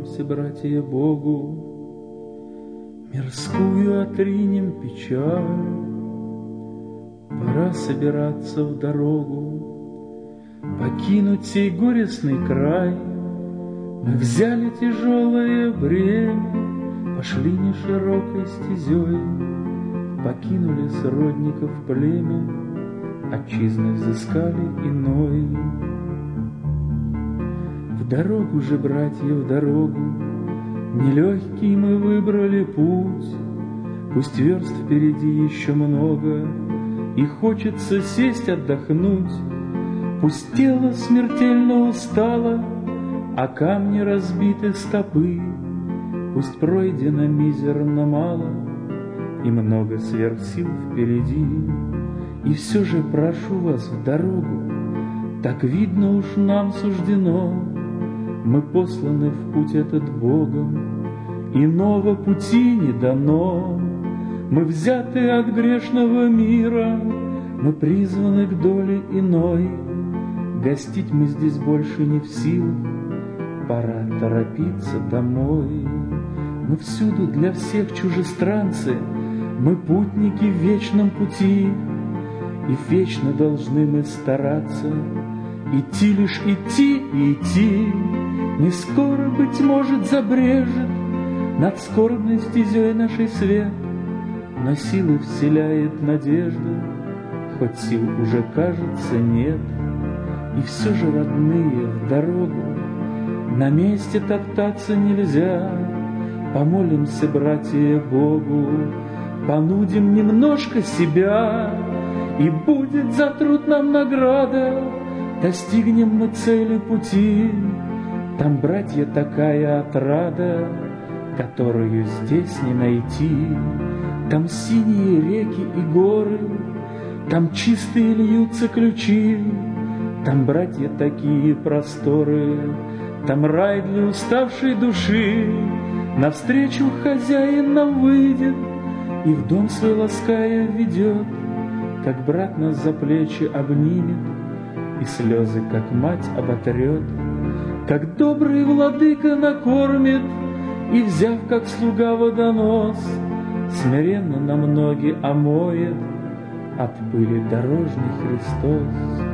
помолимся, братья, Богу, Мирскую отринем печаль. Пора собираться в дорогу, Покинуть сей горестный край. Мы взяли тяжелое бремя, Пошли не широкой стезей, Покинули сродников племя, Отчизны взыскали иной. Дорогу же, братья, в дорогу, Нелегкий мы выбрали путь, Пусть верст впереди еще много, И хочется сесть отдохнуть. Пусть тело смертельно устало, А камни разбиты стопы, Пусть пройдено мизерно мало, И много сверх сил впереди. И все же прошу вас в дорогу, Так видно уж нам суждено, Мы посланы в путь этот Богом, Иного пути не дано. Мы взяты от грешного мира, Мы призваны к доле иной. Гостить мы здесь больше не в силах, Пора торопиться домой. Мы всюду для всех чужестранцы, Мы путники в вечном пути, и вечно должны мы стараться Идти лишь идти и идти. Не скоро, быть может, забрежет Над скорбной стезей нашей свет, Но силы вселяет надежда, Хоть сил уже, кажется, нет. И все же, родные, в дорогу На месте топтаться нельзя. Помолимся, братья, Богу, Понудим немножко себя, и будет за труд нам награда, Достигнем мы цели пути. Там, братья, такая отрада, Которую здесь не найти. Там синие реки и горы, Там чистые льются ключи, Там, братья, такие просторы, Там рай для уставшей души. Навстречу хозяин нам выйдет И в дом свой лаская ведет, как брат нас за плечи обнимет И слезы, как мать, оботрет, Как добрый владыка накормит И, взяв, как слуга водонос, Смиренно нам ноги омоет От пыли дорожный Христос.